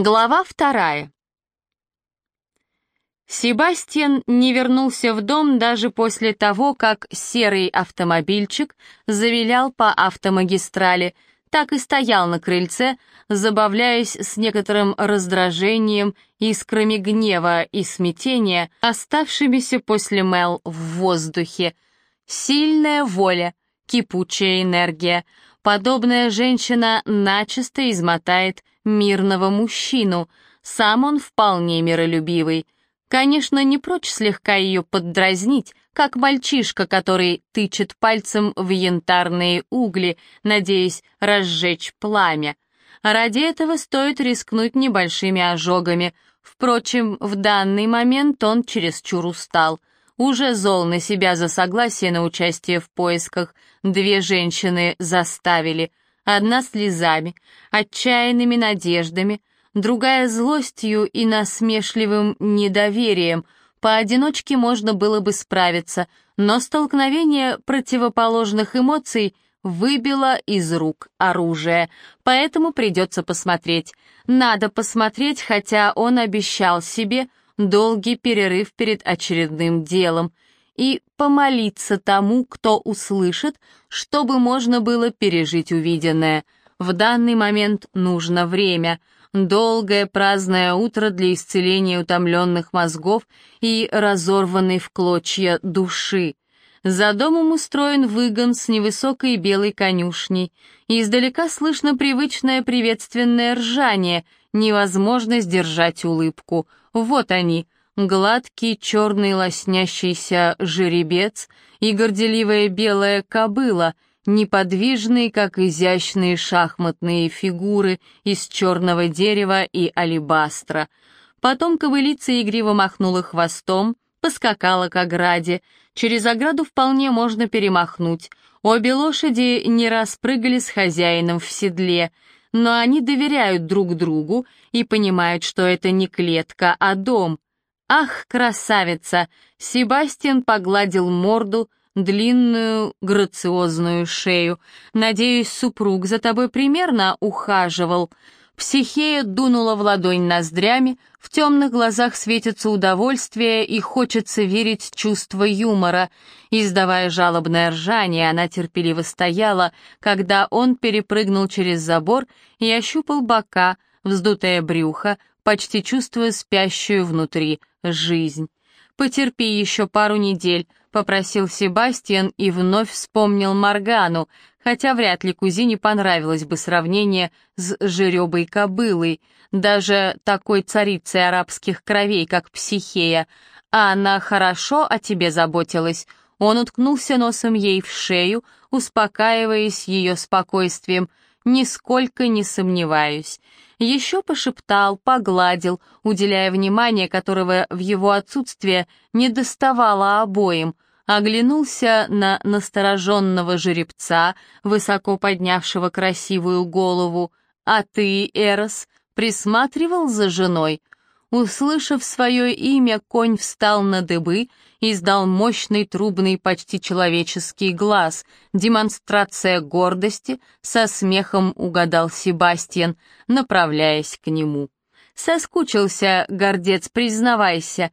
Глава вторая. Себастьян не вернулся в дом даже после того, как серый автомобильчик завилял по автомагистрали, так и стоял на крыльце, забавляясь с некоторым раздражением, искрами гнева и смятения, оставшимися после Мел в воздухе. Сильная воля, кипучая энергия. Подобная женщина начисто измотает мирного мужчину. Сам он вполне миролюбивый. Конечно, не прочь слегка ее поддразнить, как мальчишка, который тычет пальцем в янтарные угли, надеясь разжечь пламя. Ради этого стоит рискнуть небольшими ожогами. Впрочем, в данный момент он чересчур устал. Уже зол на себя за согласие на участие в поисках. Две женщины заставили — Одна слезами, отчаянными надеждами, другая злостью и насмешливым недоверием. Поодиночке можно было бы справиться, но столкновение противоположных эмоций выбило из рук оружие, поэтому придется посмотреть. Надо посмотреть, хотя он обещал себе долгий перерыв перед очередным делом — и помолиться тому, кто услышит, чтобы можно было пережить увиденное. В данный момент нужно время, долгое праздное утро для исцеления утомленных мозгов и разорванной в клочья души. За домом устроен выгон с невысокой белой конюшней. Издалека слышно привычное приветственное ржание, невозможно сдержать улыбку. Вот они — гладкий черный лоснящийся жеребец и горделивая белая кобыла, неподвижные, как изящные шахматные фигуры из черного дерева и алебастра. Потом кобылица игриво махнула хвостом, поскакала к ограде. Через ограду вполне можно перемахнуть. Обе лошади не раз прыгали с хозяином в седле, но они доверяют друг другу и понимают, что это не клетка, а дом — «Ах, красавица!» Себастьян погладил морду, длинную, грациозную шею. «Надеюсь, супруг за тобой примерно ухаживал». Психея дунула в ладонь ноздрями, в темных глазах светится удовольствие и хочется верить чувство юмора. Издавая жалобное ржание, она терпеливо стояла, когда он перепрыгнул через забор и ощупал бока, вздутое брюхо, почти чувствуя спящую внутри жизнь. «Потерпи еще пару недель», — попросил Себастьян и вновь вспомнил Моргану, хотя вряд ли кузине понравилось бы сравнение с жеребой кобылой, даже такой царицей арабских кровей, как Психея. А она хорошо о тебе заботилась. Он уткнулся носом ей в шею, успокаиваясь ее спокойствием. «Нисколько не сомневаюсь еще пошептал, погладил, уделяя внимание, которого в его отсутствие не доставало обоим, оглянулся на настороженного жеребца, высоко поднявшего красивую голову. «А ты, Эрос, присматривал за женой?» Услышав свое имя, конь встал на дыбы, издал мощный трубный почти человеческий глаз. Демонстрация гордости, со смехом угадал Себастьян, направляясь к нему. «Соскучился, гордец, признавайся»,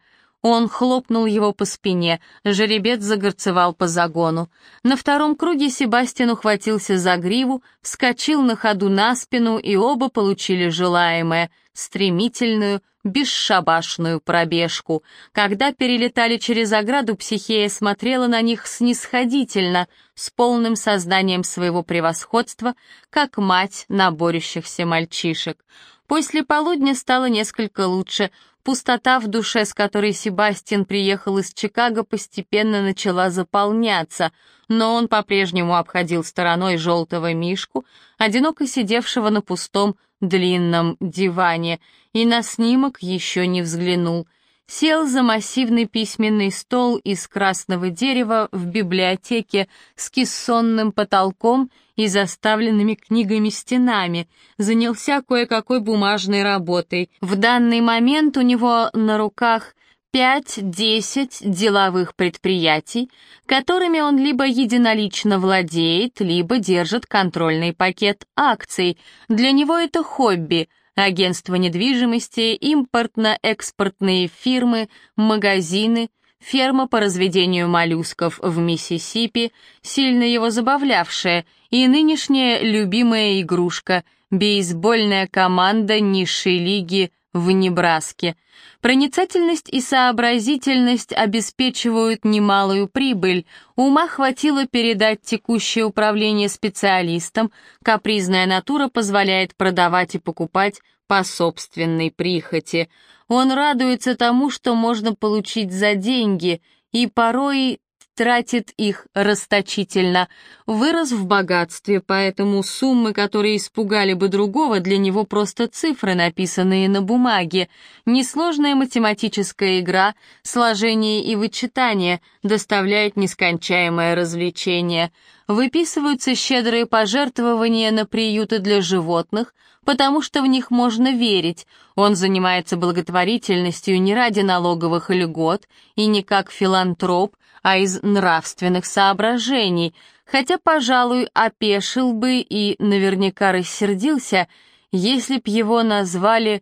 он хлопнул его по спине, жеребец загорцевал по загону. На втором круге Себастьян ухватился за гриву, вскочил на ходу на спину, и оба получили желаемое — стремительную, бесшабашную пробежку. Когда перелетали через ограду, Психея смотрела на них снисходительно, с полным сознанием своего превосходства, как мать на борющихся мальчишек. После полудня стало несколько лучше — Пустота в душе, с которой Себастьян приехал из Чикаго, постепенно начала заполняться, но он по-прежнему обходил стороной желтого мишку, одиноко сидевшего на пустом длинном диване, и на снимок еще не взглянул сел за массивный письменный стол из красного дерева в библиотеке с кессонным потолком и заставленными книгами стенами, занялся кое-какой бумажной работой. В данный момент у него на руках пять-десять деловых предприятий, которыми он либо единолично владеет, либо держит контрольный пакет акций. Для него это хобби — агентства недвижимости, импортно-экспортные фирмы, магазины, ферма по разведению моллюсков в Миссисипи, сильно его забавлявшая, и нынешняя любимая игрушка — бейсбольная команда низшей лиги в Небраске. Проницательность и сообразительность обеспечивают немалую прибыль. Ума хватило передать текущее управление специалистам, капризная натура позволяет продавать и покупать по собственной прихоти. Он радуется тому, что можно получить за деньги, и порой тратит их расточительно. Вырос в богатстве, поэтому суммы, которые испугали бы другого, для него просто цифры, написанные на бумаге. Несложная математическая игра, сложение и вычитание доставляют нескончаемое развлечение. Выписываются щедрые пожертвования на приюты для животных, потому что в них можно верить. Он занимается благотворительностью не ради налоговых льгот и не как филантроп, а из нравственных соображений, хотя, пожалуй, опешил бы и наверняка рассердился, если б его назвали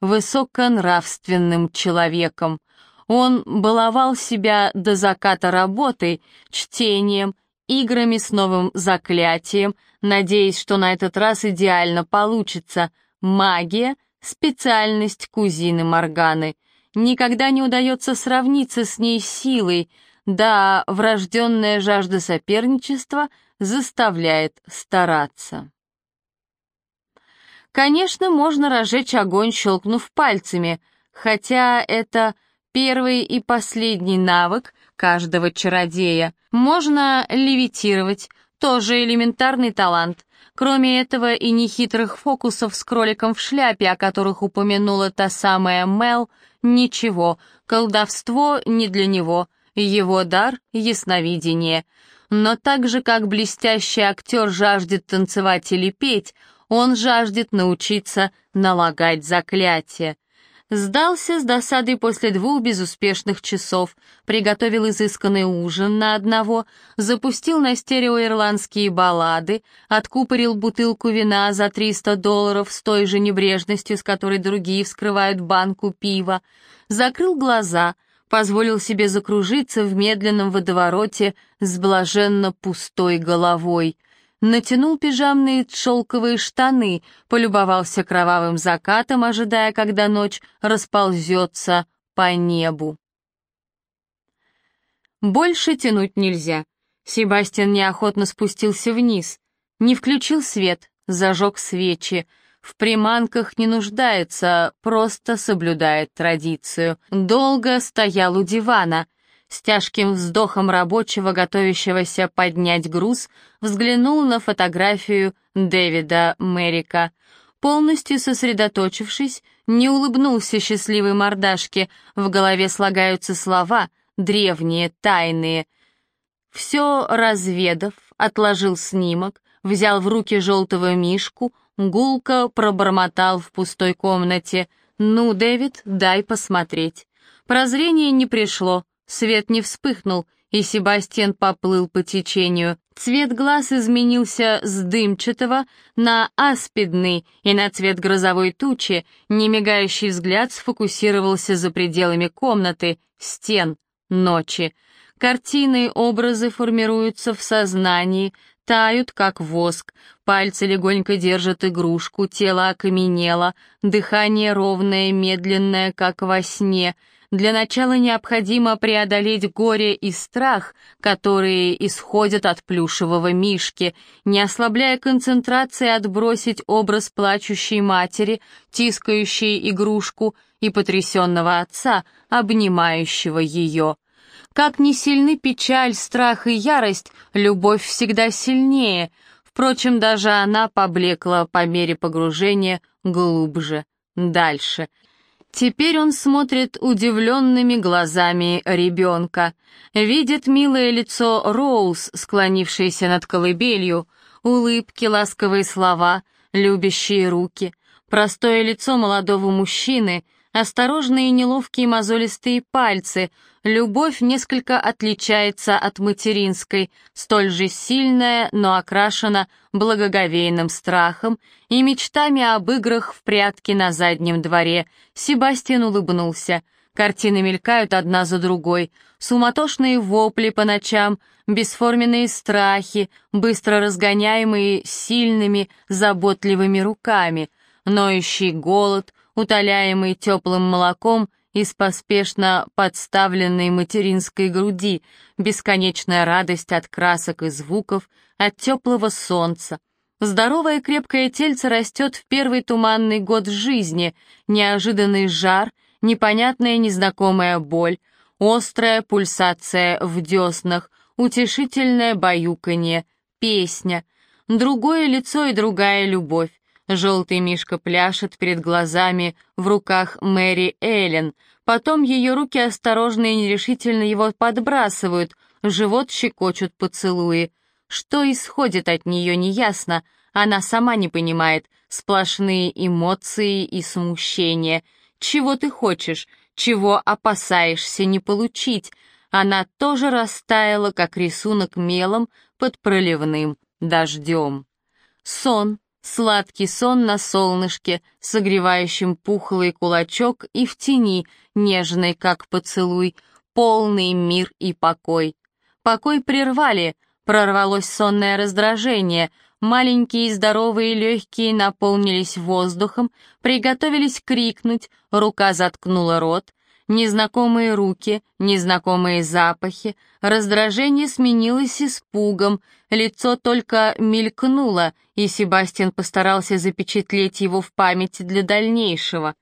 высоконравственным человеком. Он баловал себя до заката работой, чтением, играми с новым заклятием, надеясь, что на этот раз идеально получится. Магия — специальность кузины Морганы. Никогда не удается сравниться с ней силой — да, врожденная жажда соперничества заставляет стараться. Конечно, можно разжечь огонь, щелкнув пальцами, хотя это первый и последний навык каждого чародея. Можно левитировать, тоже элементарный талант. Кроме этого и нехитрых фокусов с кроликом в шляпе, о которых упомянула та самая Мел, ничего, колдовство не для него — его дар — ясновидение. Но так же, как блестящий актер жаждет танцевать или петь, он жаждет научиться налагать заклятие. Сдался с досадой после двух безуспешных часов, приготовил изысканный ужин на одного, запустил на стерео ирландские баллады, откупорил бутылку вина за 300 долларов с той же небрежностью, с которой другие вскрывают банку пива, закрыл глаза — позволил себе закружиться в медленном водовороте с блаженно пустой головой. Натянул пижамные шелковые штаны, полюбовался кровавым закатом, ожидая, когда ночь расползется по небу. Больше тянуть нельзя. Себастьян неохотно спустился вниз. Не включил свет, зажег свечи — в приманках не нуждается, просто соблюдает традицию. Долго стоял у дивана. С тяжким вздохом рабочего, готовящегося поднять груз, взглянул на фотографию Дэвида Мэрика. Полностью сосредоточившись, не улыбнулся счастливой мордашке, в голове слагаются слова, древние, тайные. Все разведав, отложил снимок, взял в руки желтого мишку, Гулко пробормотал в пустой комнате. «Ну, Дэвид, дай посмотреть». Прозрение не пришло, свет не вспыхнул, и Себастьян поплыл по течению. Цвет глаз изменился с дымчатого на аспидный, и на цвет грозовой тучи немигающий взгляд сфокусировался за пределами комнаты, стен, ночи. Картины, образы формируются в сознании, тают, как воск. Пальцы легонько держат игрушку, тело окаменело, дыхание ровное, медленное, как во сне. Для начала необходимо преодолеть горе и страх, которые исходят от плюшевого мишки, не ослабляя концентрации отбросить образ плачущей матери, тискающей игрушку, и потрясенного отца, обнимающего ее. Как ни сильны печаль, страх и ярость, любовь всегда сильнее. Впрочем, даже она поблекла по мере погружения глубже, дальше. Теперь он смотрит удивленными глазами ребенка. Видит милое лицо Роуз, склонившееся над колыбелью, улыбки, ласковые слова, любящие руки, простое лицо молодого мужчины — осторожные неловкие мозолистые пальцы. Любовь несколько отличается от материнской, столь же сильная, но окрашена благоговейным страхом и мечтами об играх в прятки на заднем дворе. Себастьян улыбнулся. Картины мелькают одна за другой. Суматошные вопли по ночам, бесформенные страхи, быстро разгоняемые сильными, заботливыми руками, ноющий голод, утоляемый теплым молоком из поспешно подставленной материнской груди, бесконечная радость от красок и звуков, от теплого солнца. Здоровое крепкое тельце растет в первый туманный год жизни, неожиданный жар, непонятная незнакомая боль, острая пульсация в деснах, утешительное баюканье, песня, другое лицо и другая любовь, Желтый мишка пляшет перед глазами в руках Мэри Эллен. Потом ее руки осторожно и нерешительно его подбрасывают, живот щекочут поцелуи. Что исходит от нее, неясно. Она сама не понимает. Сплошные эмоции и смущение. Чего ты хочешь? Чего опасаешься не получить? Она тоже растаяла, как рисунок мелом под проливным дождем. Сон, Сладкий сон на солнышке, согревающем пухлый кулачок и в тени, нежный, как поцелуй, полный мир и покой. Покой прервали, прорвалось сонное раздражение, маленькие здоровые легкие наполнились воздухом, приготовились крикнуть, рука заткнула рот, Незнакомые руки, незнакомые запахи, раздражение сменилось испугом, лицо только мелькнуло, и Себастьян постарался запечатлеть его в памяти для дальнейшего.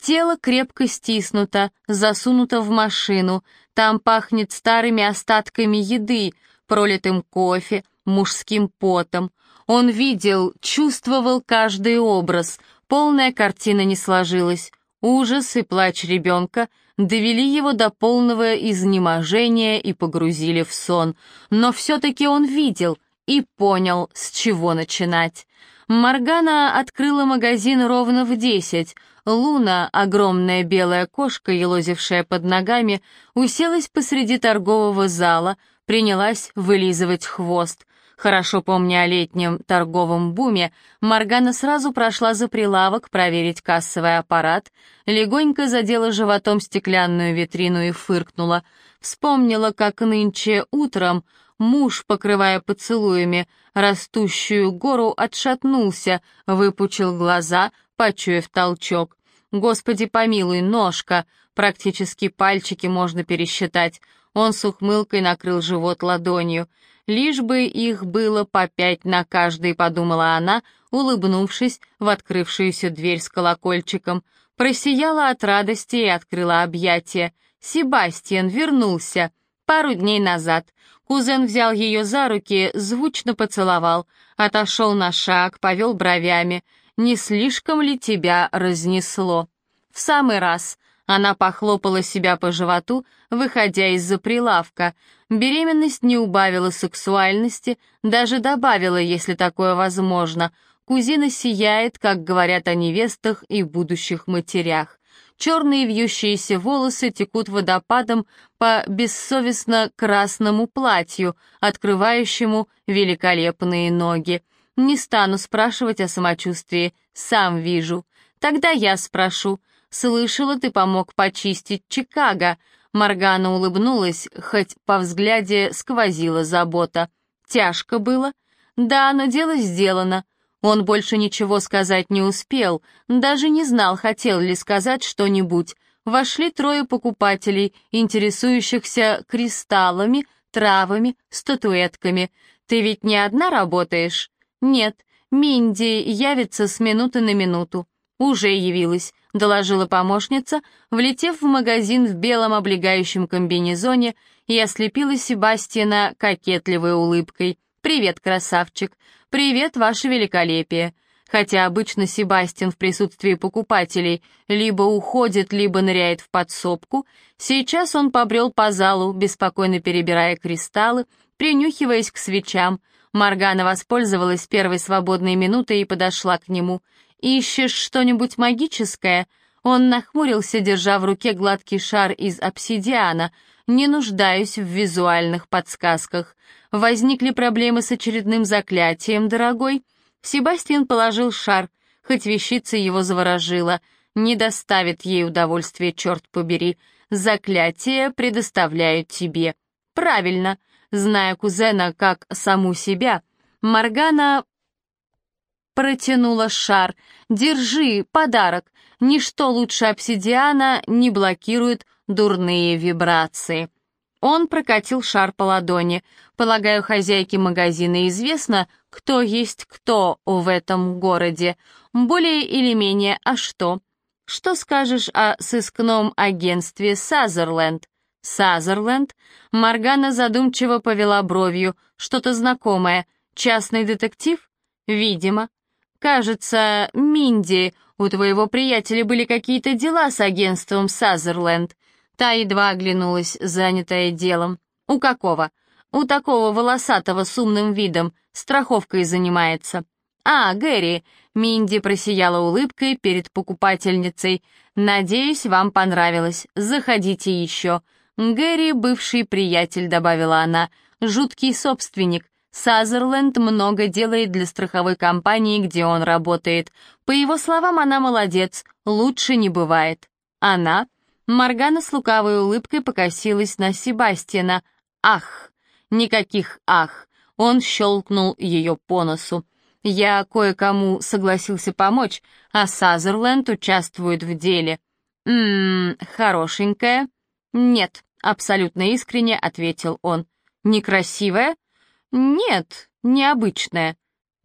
Тело крепко стиснуто, засунуто в машину, там пахнет старыми остатками еды, пролитым кофе, мужским потом. Он видел, чувствовал каждый образ, полная картина не сложилась. Ужас и плач ребенка довели его до полного изнеможения и погрузили в сон, но все-таки он видел и понял, с чего начинать. Маргана открыла магазин ровно в десять. Луна, огромная белая кошка, елозившая под ногами, уселась посреди торгового зала, принялась вылизывать хвост. Хорошо помня о летнем торговом буме, Маргана сразу прошла за прилавок проверить кассовый аппарат, легонько задела животом стеклянную витрину и фыркнула. Вспомнила, как нынче утром муж, покрывая поцелуями, растущую гору отшатнулся, выпучил глаза, почуяв толчок. «Господи помилуй, ножка!» Практически пальчики можно пересчитать. Он с ухмылкой накрыл живот ладонью. Лишь бы их было по пять на каждый, подумала она, улыбнувшись в открывшуюся дверь с колокольчиком. Просияла от радости и открыла объятия. Себастьян вернулся. Пару дней назад. Кузен взял ее за руки, звучно поцеловал, отошел на шаг, повел бровями. «Не слишком ли тебя разнесло?» «В самый раз», она похлопала себя по животу, выходя из-за прилавка. Беременность не убавила сексуальности, даже добавила, если такое возможно. Кузина сияет, как говорят о невестах и будущих матерях. Черные вьющиеся волосы текут водопадом по бессовестно красному платью, открывающему великолепные ноги. Не стану спрашивать о самочувствии, сам вижу. Тогда я спрошу — «Слышала, ты помог почистить Чикаго». Моргана улыбнулась, хоть по взгляде сквозила забота. «Тяжко было?» «Да, но дело сделано». Он больше ничего сказать не успел, даже не знал, хотел ли сказать что-нибудь. Вошли трое покупателей, интересующихся кристаллами, травами, статуэтками. «Ты ведь не одна работаешь?» «Нет, Минди явится с минуты на минуту». «Уже явилась», — доложила помощница, влетев в магазин в белом облегающем комбинезоне и ослепила Себастьяна кокетливой улыбкой. «Привет, красавчик! Привет, ваше великолепие!» Хотя обычно Себастьян в присутствии покупателей либо уходит, либо ныряет в подсобку, сейчас он побрел по залу, беспокойно перебирая кристаллы, принюхиваясь к свечам. Маргана воспользовалась первой свободной минутой и подошла к нему — Ищешь что-нибудь магическое?» Он нахмурился, держа в руке гладкий шар из обсидиана. «Не нуждаюсь в визуальных подсказках. Возникли проблемы с очередным заклятием, дорогой?» Себастьян положил шар, хоть вещица его заворожила. Не доставит ей удовольствия, черт побери. Заклятие предоставляют тебе. Правильно. Зная кузена как саму себя, Маргана протянула шар. «Держи, подарок. Ничто лучше обсидиана не блокирует дурные вибрации». Он прокатил шар по ладони. Полагаю, хозяйке магазина известно, кто есть кто в этом городе. Более или менее, а что? Что скажешь о сыскном агентстве Сазерленд? Сазерленд? Маргана задумчиво повела бровью. Что-то знакомое. Частный детектив? Видимо. Кажется, Минди, у твоего приятеля были какие-то дела с агентством Сазерленд. Та едва оглянулась, занятая делом. «У какого?» «У такого волосатого с умным видом, страховкой занимается». «А, Гэри!» — Минди просияла улыбкой перед покупательницей. «Надеюсь, вам понравилось. Заходите еще». «Гэри — бывший приятель», — добавила она. «Жуткий собственник. Сазерленд много делает для страховой компании, где он работает. По его словам, она молодец, лучше не бывает». «Она?» Моргана с лукавой улыбкой покосилась на Себастьяна. «Ах!» «Никаких «ах!» Он щелкнул ее по носу. «Я кое-кому согласился помочь, а Сазерленд участвует в деле». «Ммм, хорошенькая?» «Нет», — абсолютно искренне ответил он. «Некрасивая?» «Нет, необычная».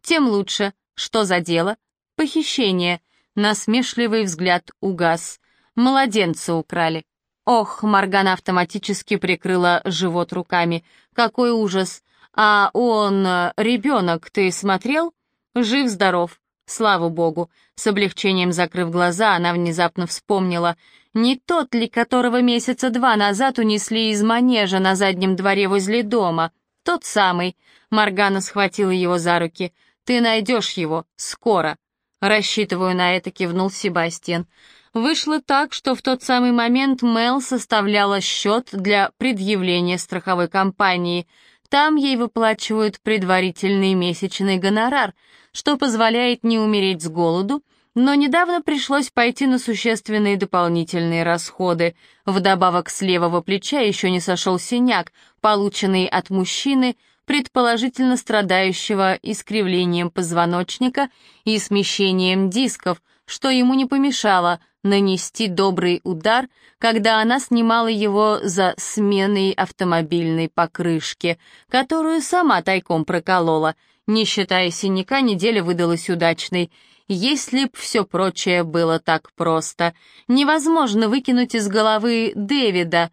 «Тем лучше. Что за дело?» «Похищение». Насмешливый взгляд угас. Младенца украли. Ох, Моргана автоматически прикрыла живот руками. Какой ужас. А он, э, ребенок, ты смотрел? Жив-здоров. Слава богу. С облегчением закрыв глаза, она внезапно вспомнила. Не тот ли, которого месяца два назад унесли из манежа на заднем дворе возле дома? Тот самый. Моргана схватила его за руки. Ты найдешь его. Скоро. Рассчитываю на это, кивнул Себастьян. Вышло так, что в тот самый момент Мел составляла счет для предъявления страховой компании. Там ей выплачивают предварительный месячный гонорар, что позволяет не умереть с голоду, но недавно пришлось пойти на существенные дополнительные расходы. Вдобавок с левого плеча еще не сошел синяк, полученный от мужчины, предположительно страдающего искривлением позвоночника и смещением дисков, что ему не помешало нанести добрый удар, когда она снимала его за сменой автомобильной покрышки, которую сама тайком проколола. Не считая синяка, неделя выдалась удачной. Если б все прочее было так просто. Невозможно выкинуть из головы Дэвида,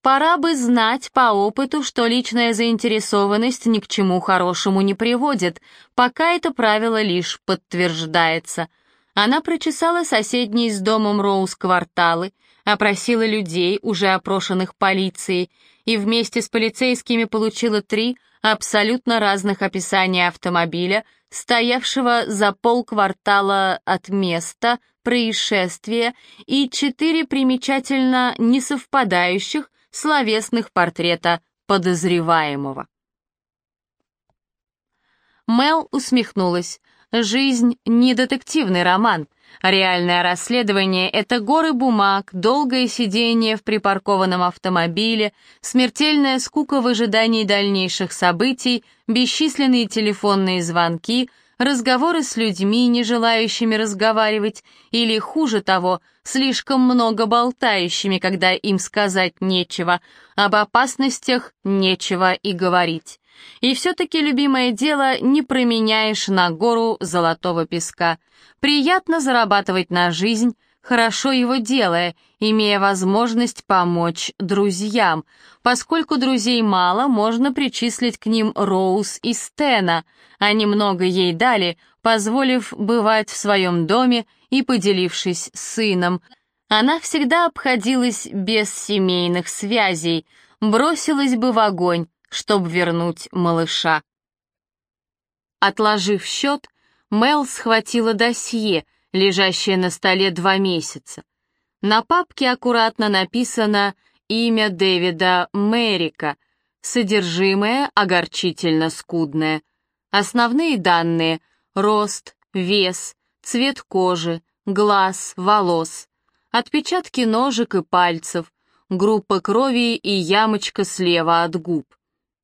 Пора бы знать по опыту, что личная заинтересованность ни к чему хорошему не приводит, пока это правило лишь подтверждается. Она прочесала соседние с домом Роуз кварталы, опросила людей, уже опрошенных полицией, и вместе с полицейскими получила три абсолютно разных описания автомобиля, стоявшего за полквартала от места происшествия, и четыре примечательно несовпадающих словесных портрета подозреваемого. Мел усмехнулась. Жизнь не детективный роман. Реальное расследование — это горы бумаг, долгое сидение в припаркованном автомобиле, смертельная скука в ожидании дальнейших событий, бесчисленные телефонные звонки, разговоры с людьми, не желающими разговаривать, или, хуже того, слишком много болтающими, когда им сказать нечего, об опасностях нечего и говорить. И все-таки любимое дело не променяешь на гору золотого песка. Приятно зарабатывать на жизнь, хорошо его делая, имея возможность помочь друзьям. Поскольку друзей мало, можно причислить к ним Роуз и Стена. Они много ей дали, позволив бывать в своем доме и поделившись с сыном. Она всегда обходилась без семейных связей, бросилась бы в огонь, чтобы вернуть малыша. Отложив счет, Мел схватила досье, лежащее на столе два месяца. На папке аккуратно написано имя Дэвида Мэрика, содержимое огорчительно скудное. Основные данные — рост, вес, цвет кожи, глаз, волос, отпечатки ножек и пальцев, группа крови и ямочка слева от губ.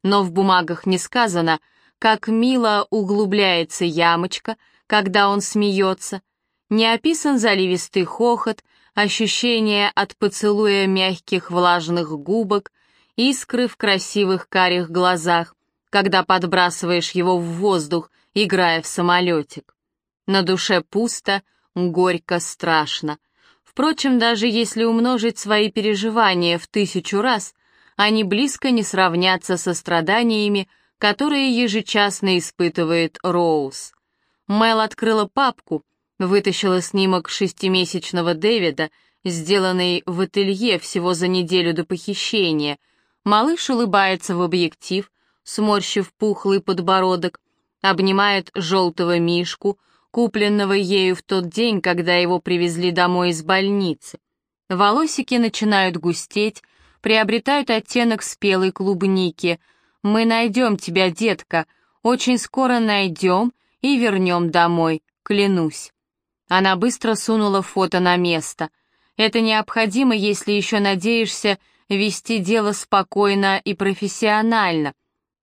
Но в бумагах не сказано, как мило углубляется ямочка, когда он смеется, не описан заливистый хохот, ощущение от поцелуя мягких влажных губок, искры в красивых карих глазах, когда подбрасываешь его в воздух, играя в самолетик. На душе пусто, горько, страшно. Впрочем, даже если умножить свои переживания в тысячу раз, они близко не сравнятся со страданиями, которые ежечасно испытывает Роуз. Мэл открыла папку, вытащила снимок шестимесячного Дэвида, сделанный в ателье всего за неделю до похищения. Малыш улыбается в объектив, сморщив пухлый подбородок, обнимает желтого мишку — купленного ею в тот день, когда его привезли домой из больницы. Волосики начинают густеть, приобретают оттенок спелой клубники. «Мы найдем тебя, детка, очень скоро найдем и вернем домой, клянусь». Она быстро сунула фото на место. Это необходимо, если еще надеешься вести дело спокойно и профессионально.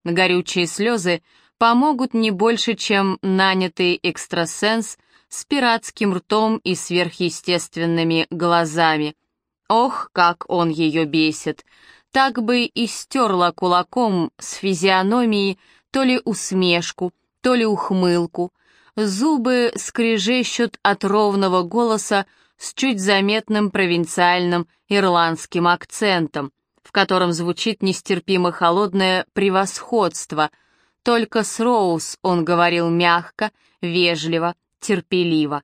Горючие слезы помогут не больше, чем нанятый экстрасенс с пиратским ртом и сверхъестественными глазами. Ох, как он ее бесит! Так бы и стерла кулаком с физиономией то ли усмешку, то ли ухмылку. Зубы скрежещут от ровного голоса с чуть заметным провинциальным ирландским акцентом, в котором звучит нестерпимо холодное превосходство — только с Роуз он говорил мягко, вежливо, терпеливо.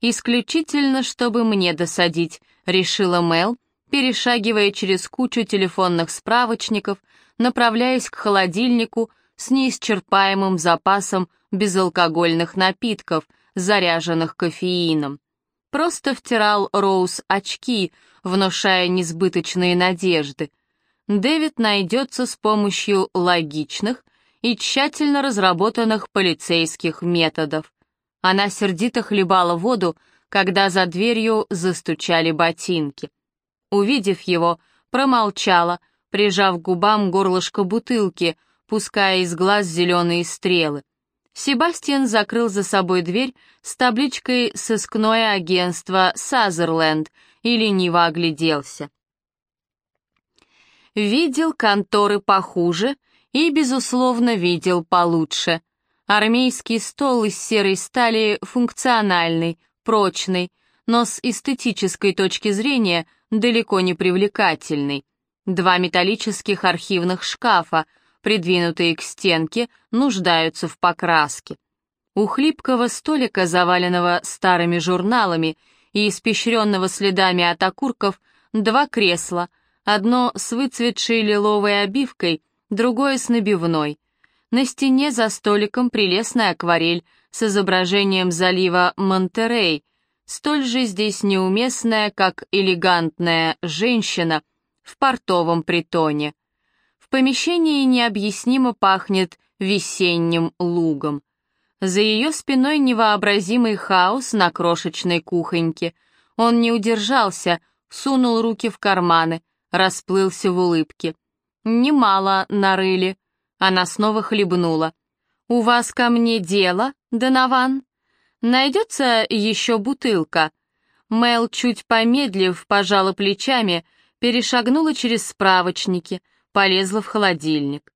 «Исключительно, чтобы мне досадить», — решила Мел, перешагивая через кучу телефонных справочников, направляясь к холодильнику с неисчерпаемым запасом безалкогольных напитков, заряженных кофеином. Просто втирал Роуз очки, внушая несбыточные надежды. Дэвид найдется с помощью логичных, и тщательно разработанных полицейских методов. Она сердито хлебала воду, когда за дверью застучали ботинки. Увидев его, промолчала, прижав к губам горлышко бутылки, пуская из глаз зеленые стрелы. Себастьян закрыл за собой дверь с табличкой «Сыскное агентство Сазерленд» и лениво огляделся. Видел конторы похуже и, безусловно, видел получше. Армейский стол из серой стали функциональный, прочный, но с эстетической точки зрения далеко не привлекательный. Два металлических архивных шкафа, придвинутые к стенке, нуждаются в покраске. У хлипкого столика, заваленного старыми журналами и испещренного следами от окурков, два кресла, одно с выцветшей лиловой обивкой — другое с набивной. На стене за столиком прелестная акварель с изображением залива Монтерей, столь же здесь неуместная, как элегантная женщина в портовом притоне. В помещении необъяснимо пахнет весенним лугом. За ее спиной невообразимый хаос на крошечной кухоньке. Он не удержался, сунул руки в карманы, расплылся в улыбке. «Немало нарыли». Она снова хлебнула. «У вас ко мне дело, Донован? Найдется еще бутылка?» Мел, чуть помедлив, пожала плечами, перешагнула через справочники, полезла в холодильник.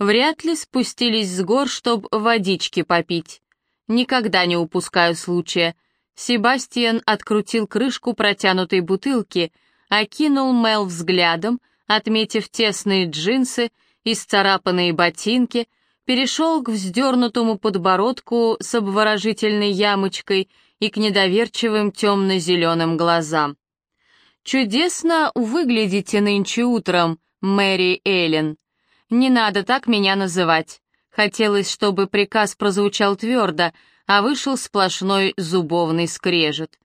Вряд ли спустились с гор, чтоб водички попить. Никогда не упускаю случая. Себастьян открутил крышку протянутой бутылки, окинул Мел взглядом, отметив тесные джинсы и сцарапанные ботинки, перешел к вздернутому подбородку с обворожительной ямочкой и к недоверчивым темно-зеленым глазам. «Чудесно выглядите нынче утром, Мэри Эллен. Не надо так меня называть. Хотелось, чтобы приказ прозвучал твердо, а вышел сплошной зубовный скрежет.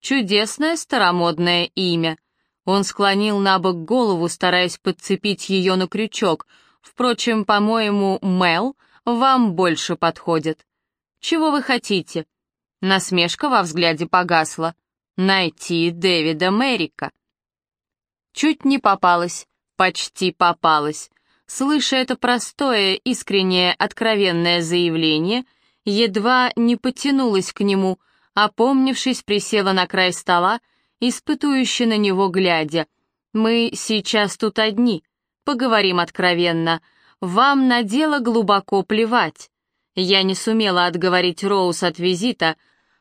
Чудесное старомодное имя. Он склонил на бок голову, стараясь подцепить ее на крючок. Впрочем, по-моему, Мел вам больше подходит. Чего вы хотите? Насмешка во взгляде погасла. Найти Дэвида Мэрика. Чуть не попалась, почти попалась. Слыша это простое, искреннее, откровенное заявление, едва не потянулась к нему, опомнившись, присела на край стола, испытующе на него глядя. «Мы сейчас тут одни, поговорим откровенно. Вам на дело глубоко плевать». Я не сумела отговорить Роуз от визита,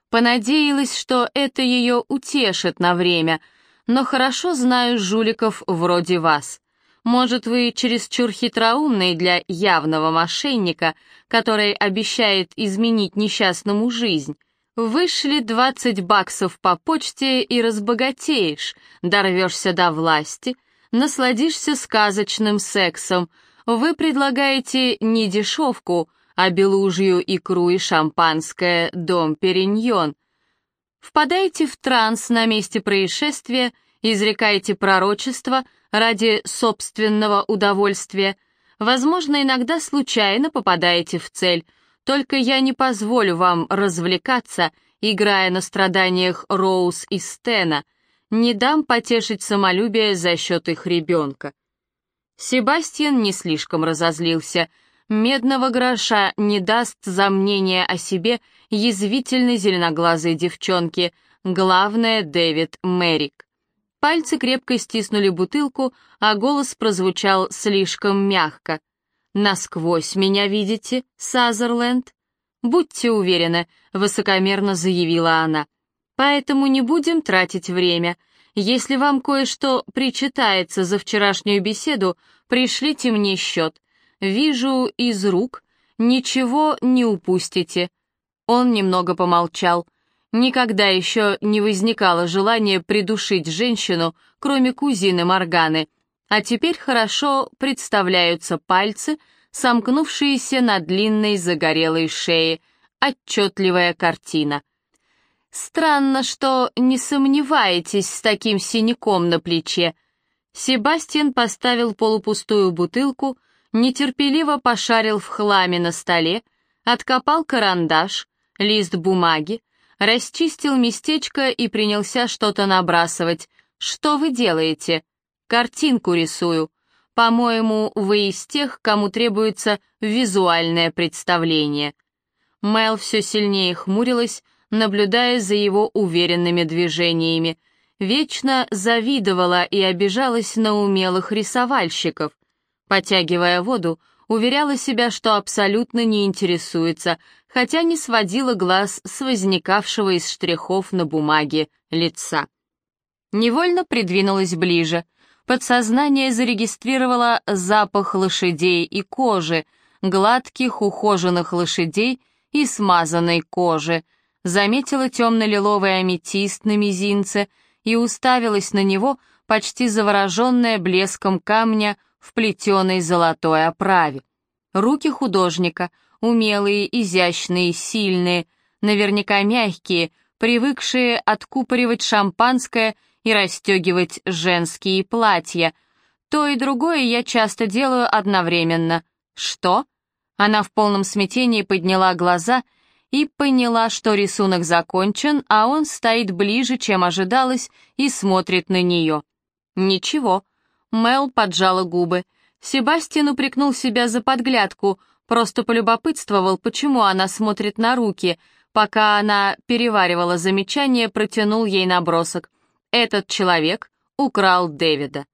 понадеялась, что это ее утешит на время, но хорошо знаю жуликов вроде вас. Может, вы чересчур хитроумный для явного мошенника, который обещает изменить несчастному жизнь. Вышли 20 баксов по почте и разбогатеешь, дорвешься до власти, насладишься сказочным сексом. Вы предлагаете не дешевку, а белужью икру и шампанское «Дом Периньон». Впадаете в транс на месте происшествия, изрекаете пророчество — ради собственного удовольствия. Возможно, иногда случайно попадаете в цель, только я не позволю вам развлекаться, играя на страданиях Роуз и Стена, не дам потешить самолюбие за счет их ребенка. Себастьян не слишком разозлился. Медного гроша не даст за мнение о себе язвительной зеленоглазой девчонке, главное Дэвид Мерик. Пальцы крепко стиснули бутылку, а голос прозвучал слишком мягко. «Насквозь меня видите, Сазерленд?» «Будьте уверены», — высокомерно заявила она. «Поэтому не будем тратить время. Если вам кое-что причитается за вчерашнюю беседу, пришлите мне счет. Вижу из рук, ничего не упустите». Он немного помолчал. Никогда еще не возникало желания придушить женщину, кроме кузины Морганы, а теперь хорошо представляются пальцы, сомкнувшиеся на длинной загорелой шее, отчетливая картина. Странно, что не сомневаетесь с таким синяком на плече. Себастьян поставил полупустую бутылку, нетерпеливо пошарил в хламе на столе, откопал карандаш, лист бумаги, расчистил местечко и принялся что-то набрасывать. «Что вы делаете?» «Картинку рисую. По-моему, вы из тех, кому требуется визуальное представление». Мэл все сильнее хмурилась, наблюдая за его уверенными движениями. Вечно завидовала и обижалась на умелых рисовальщиков. Потягивая воду, уверяла себя, что абсолютно не интересуется, хотя не сводила глаз с возникавшего из штрихов на бумаге лица. Невольно придвинулась ближе. Подсознание зарегистрировало запах лошадей и кожи, гладких ухоженных лошадей и смазанной кожи, заметила темно-лиловый аметист на мизинце и уставилась на него, почти завороженная блеском камня в плетеной золотой оправе. Руки художника, умелые, изящные, сильные, наверняка мягкие, привыкшие откупоривать шампанское и расстегивать женские платья. То и другое я часто делаю одновременно. Что? Она в полном смятении подняла глаза и поняла, что рисунок закончен, а он стоит ближе, чем ожидалось, и смотрит на нее. Ничего, Мел поджала губы. Себастьян упрекнул себя за подглядку, просто полюбопытствовал, почему она смотрит на руки. Пока она переваривала замечание, протянул ей набросок. Этот человек украл Дэвида.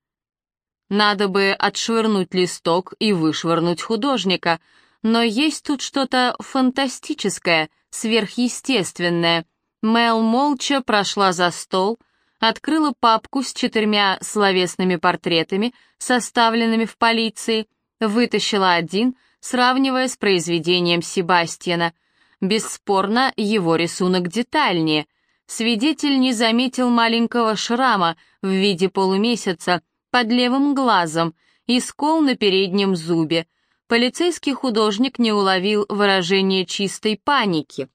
Надо бы отшвырнуть листок и вышвырнуть художника, но есть тут что-то фантастическое, сверхъестественное. Мел молча прошла за стол — открыла папку с четырьмя словесными портретами, составленными в полиции, вытащила один, сравнивая с произведением Себастьяна. Бесспорно, его рисунок детальнее. Свидетель не заметил маленького шрама в виде полумесяца под левым глазом и скол на переднем зубе. Полицейский художник не уловил выражение чистой паники.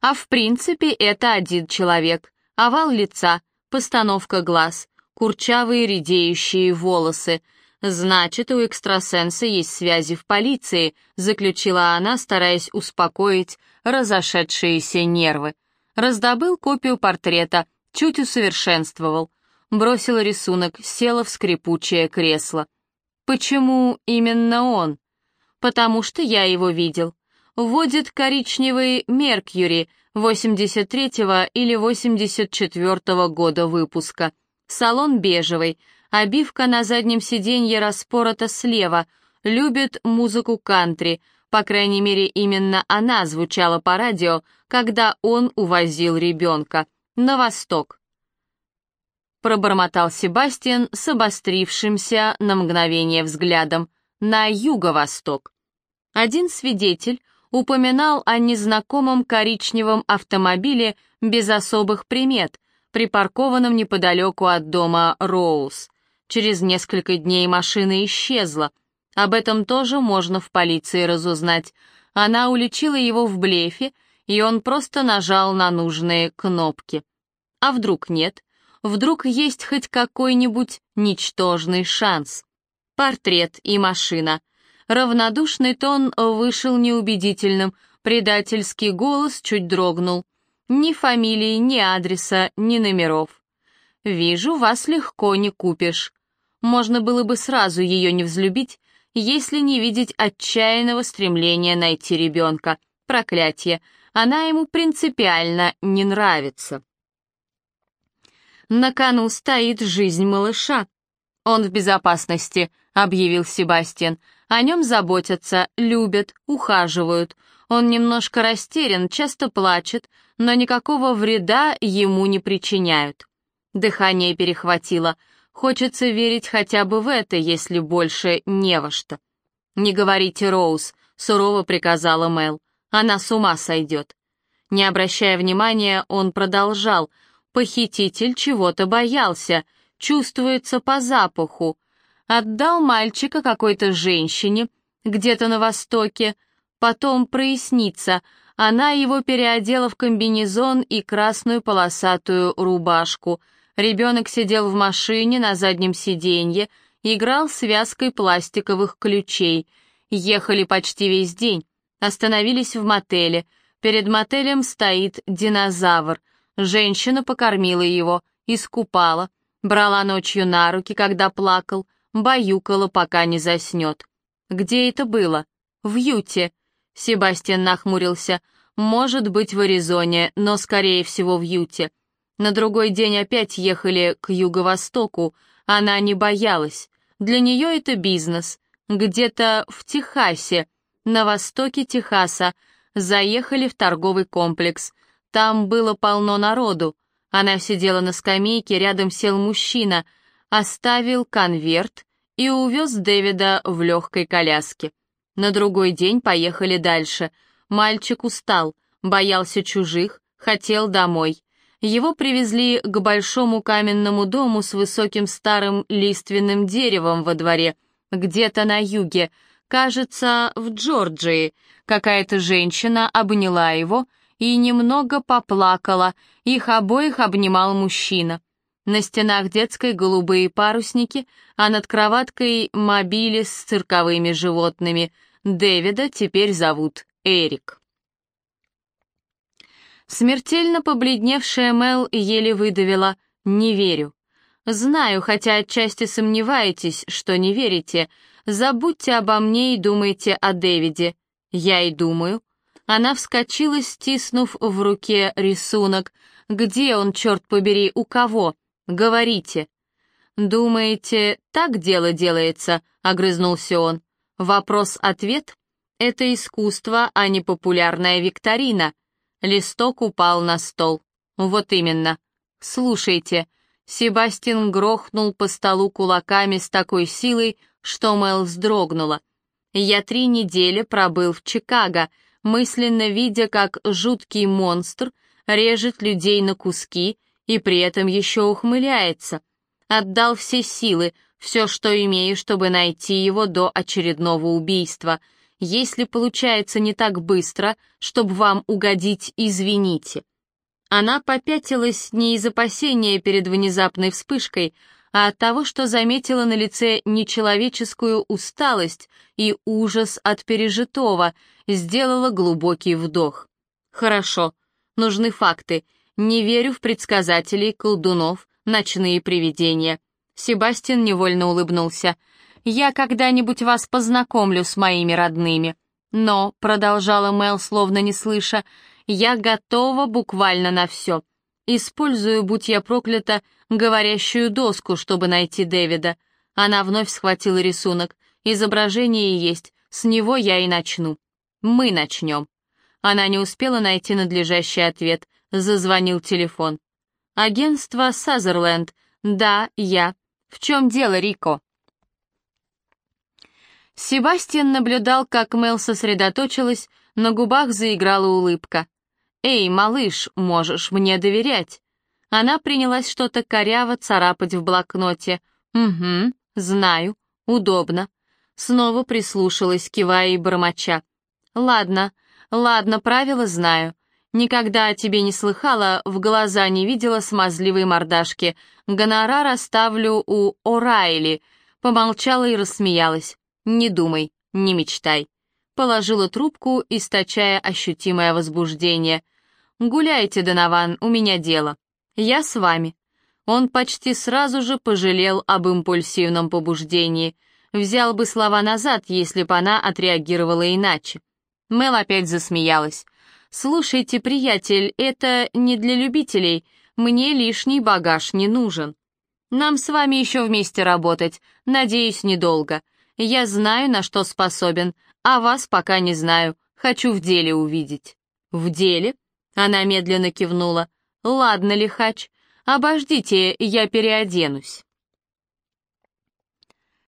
А в принципе это один человек. Овал лица, постановка глаз, курчавые редеющие волосы. Значит, у экстрасенса есть связи в полиции, заключила она, стараясь успокоить разошедшиеся нервы. Раздобыл копию портрета, чуть усовершенствовал. Бросила рисунок, села в скрипучее кресло. Почему именно он? Потому что я его видел. Водит коричневый Меркьюри 83-го или 84-го года выпуска. Салон бежевый, обивка на заднем сиденье распорота слева, любит музыку кантри, по крайней мере, именно она звучала по радио, когда он увозил ребенка. На восток. Пробормотал Себастьян с обострившимся на мгновение взглядом. На юго-восток. Один свидетель упоминал о незнакомом коричневом автомобиле без особых примет, припаркованном неподалеку от дома Роуз. Через несколько дней машина исчезла. Об этом тоже можно в полиции разузнать. Она уличила его в блефе, и он просто нажал на нужные кнопки. А вдруг нет? Вдруг есть хоть какой-нибудь ничтожный шанс? Портрет и машина. Равнодушный тон вышел неубедительным, предательский голос чуть дрогнул. Ни фамилии, ни адреса, ни номеров. «Вижу, вас легко не купишь. Можно было бы сразу ее не взлюбить, если не видеть отчаянного стремления найти ребенка. Проклятие, она ему принципиально не нравится. На кону стоит жизнь малыша. Он в безопасности, объявил Себастьян. О нем заботятся, любят, ухаживают. Он немножко растерян, часто плачет, но никакого вреда ему не причиняют. Дыхание перехватило. Хочется верить хотя бы в это, если больше не во что. «Не говорите, Роуз», — сурово приказала Мел. «Она с ума сойдет». Не обращая внимания, он продолжал. «Похититель чего-то боялся, чувствуется по запаху. Отдал мальчика какой-то женщине, где-то на востоке. Потом прояснится, она его переодела в комбинезон и красную полосатую рубашку — Ребенок сидел в машине на заднем сиденье, играл связкой пластиковых ключей. Ехали почти весь день. Остановились в мотеле. Перед мотелем стоит динозавр. Женщина покормила его, искупала, брала ночью на руки, когда плакал, баюкала, пока не заснет. Где это было? В Юте. Себастьян нахмурился. Может быть, в Аризоне, но, скорее всего, в Юте. На другой день опять ехали к юго-востоку. Она не боялась. Для нее это бизнес. Где-то в Техасе, на востоке Техаса, заехали в торговый комплекс. Там было полно народу. Она сидела на скамейке, рядом сел мужчина, оставил конверт и увез Дэвида в легкой коляске. На другой день поехали дальше. Мальчик устал, боялся чужих, хотел домой. Его привезли к большому каменному дому с высоким старым лиственным деревом во дворе, где-то на юге, кажется, в Джорджии. Какая-то женщина обняла его и немного поплакала, их обоих обнимал мужчина. На стенах детской голубые парусники, а над кроваткой мобили с цирковыми животными. Дэвида теперь зовут Эрик. Смертельно побледневшая Мел еле выдавила «не верю». «Знаю, хотя отчасти сомневаетесь, что не верите. Забудьте обо мне и думайте о Дэвиде». «Я и думаю». Она вскочила, стиснув в руке рисунок. «Где он, черт побери, у кого? Говорите». «Думаете, так дело делается?» — огрызнулся он. «Вопрос-ответ — это искусство, а не популярная викторина. Листок упал на стол. Вот именно. Слушайте. Себастьян грохнул по столу кулаками с такой силой, что Мэл вздрогнула. Я три недели пробыл в Чикаго, мысленно видя, как жуткий монстр режет людей на куски и при этом еще ухмыляется. Отдал все силы, все, что имею, чтобы найти его до очередного убийства. Если получается не так быстро, чтобы вам угодить, извините». Она попятилась не из опасения перед внезапной вспышкой, а от того, что заметила на лице нечеловеческую усталость и ужас от пережитого, сделала глубокий вдох. «Хорошо, нужны факты. Не верю в предсказателей, колдунов, ночные привидения». Себастьян невольно улыбнулся. «Я когда-нибудь вас познакомлю с моими родными». «Но», — продолжала Мел, словно не слыша, — «я готова буквально на все. Использую, будь я проклята, говорящую доску, чтобы найти Дэвида». Она вновь схватила рисунок. «Изображение есть, с него я и начну». «Мы начнем». Она не успела найти надлежащий ответ. Зазвонил телефон. «Агентство Сазерленд. Да, я. В чем дело, Рико?» Себастьян наблюдал, как Мел сосредоточилась, на губах заиграла улыбка. «Эй, малыш, можешь мне доверять?» Она принялась что-то коряво царапать в блокноте. «Угу, знаю, удобно». Снова прислушалась, кивая и бормоча. «Ладно, ладно, правила знаю. Никогда о тебе не слыхала, в глаза не видела смазливой мордашки. Гонорар оставлю у О'Райли». Помолчала и рассмеялась. «Не думай, не мечтай». Положила трубку, источая ощутимое возбуждение. «Гуляйте, Донован, у меня дело. Я с вами». Он почти сразу же пожалел об импульсивном побуждении. Взял бы слова назад, если бы она отреагировала иначе. Мел опять засмеялась. «Слушайте, приятель, это не для любителей. Мне лишний багаж не нужен. Нам с вами еще вместе работать, надеюсь, недолго. Я знаю, на что способен, а вас пока не знаю. Хочу в деле увидеть». «В деле?» — она медленно кивнула. «Ладно, лихач, обождите, я переоденусь».